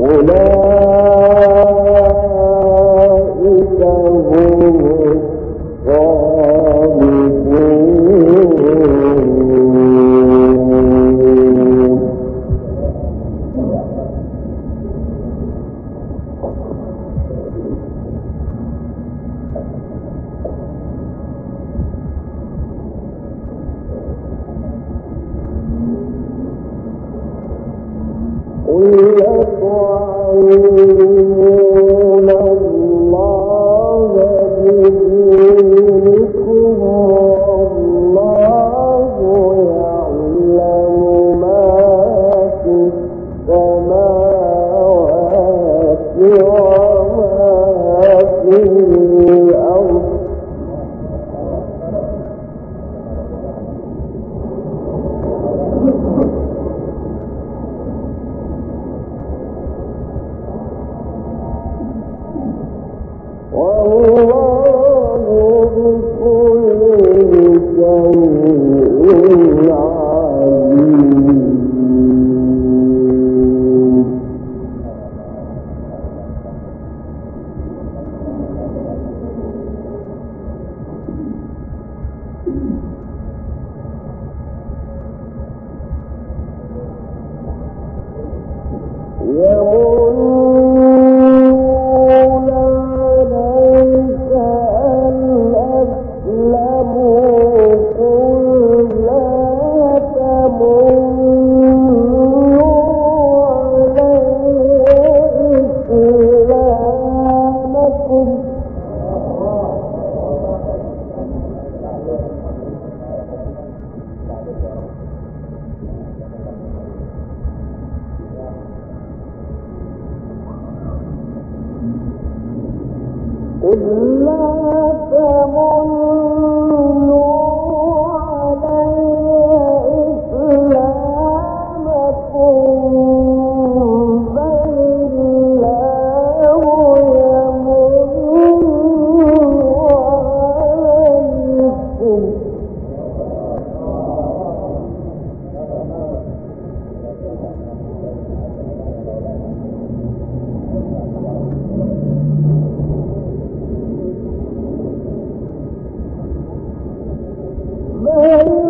وَلَا قل میں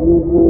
يَعْبُدُونَ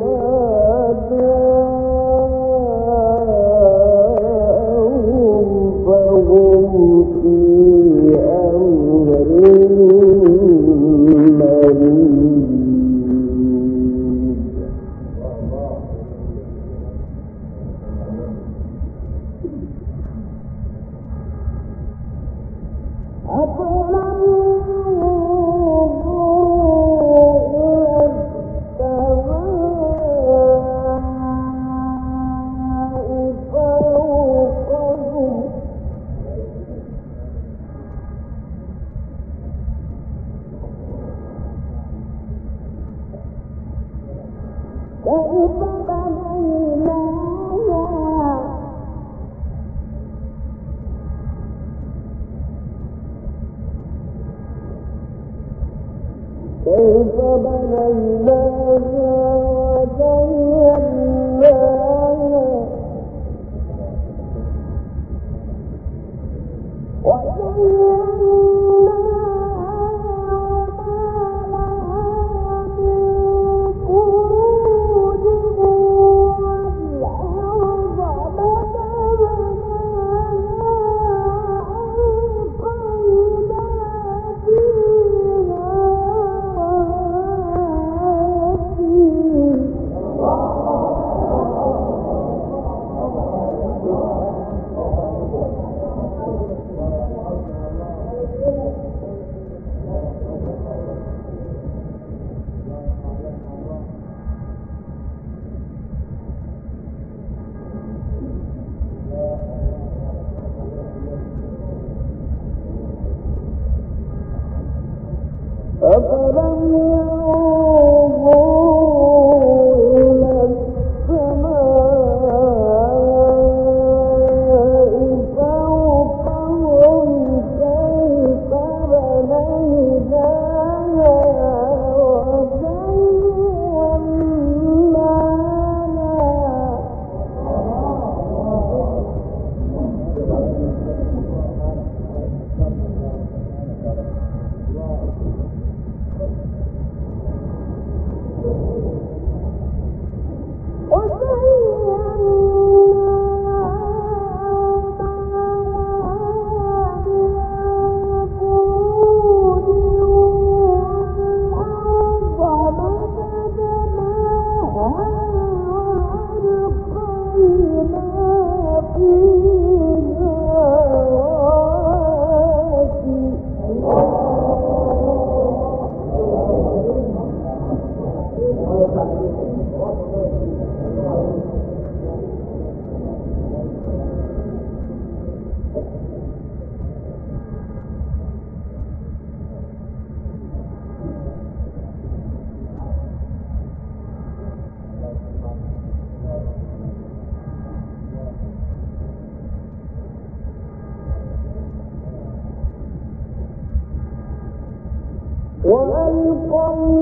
قوم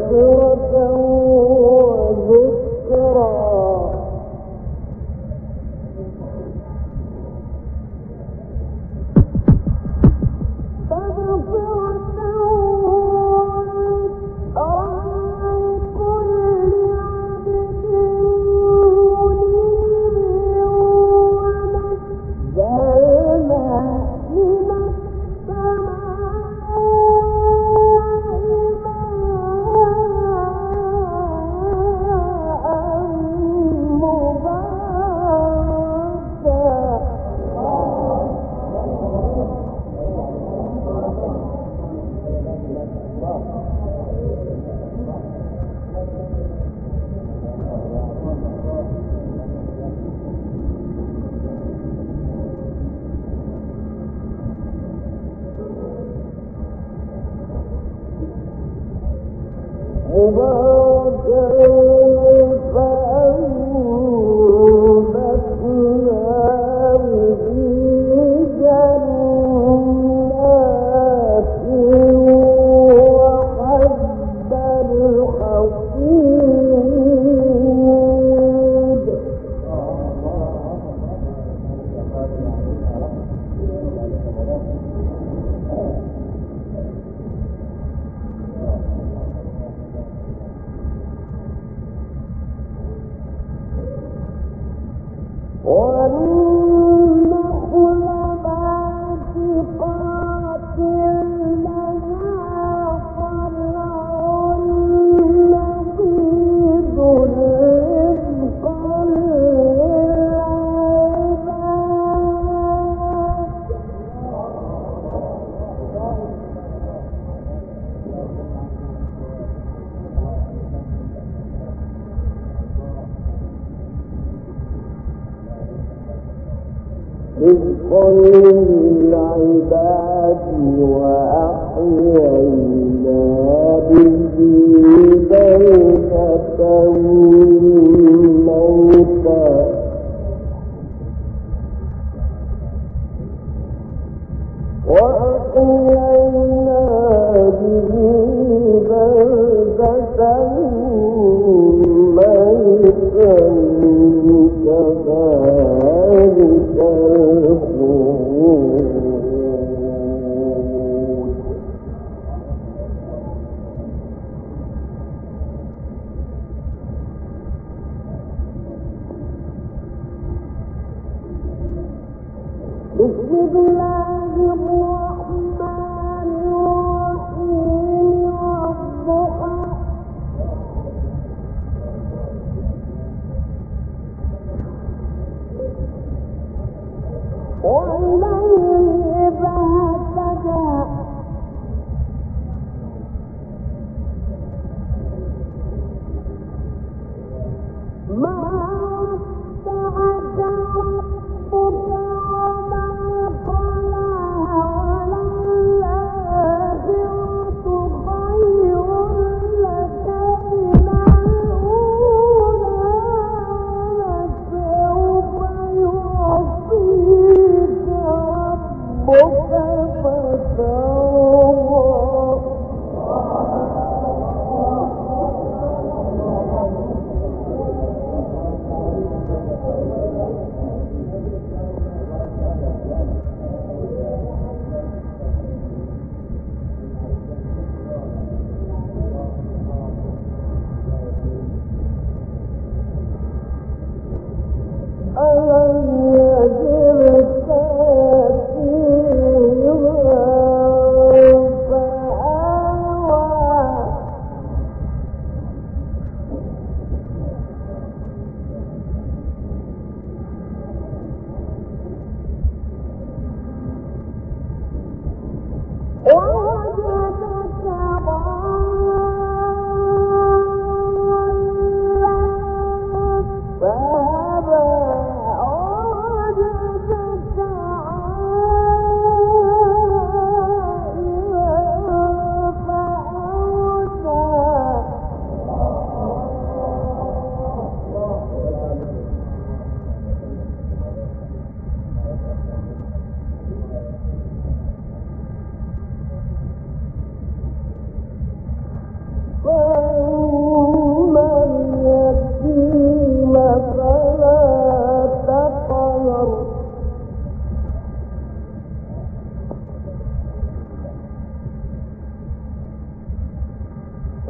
کو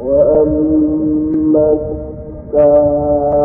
وأما السائل